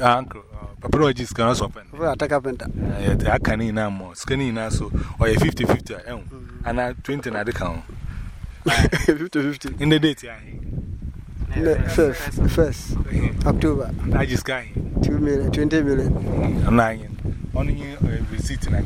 uncle. Uh, Papa Roger is going to open. For attack carpenter. Uh, I can in now more. Skinny now, so or a 50 50. Eh? Mm-hmm. And I 20 at the count. 50 50. In the date, yeah. First, first October. I just got 2 million, 20 million. I'm lying. Only uh, receipt and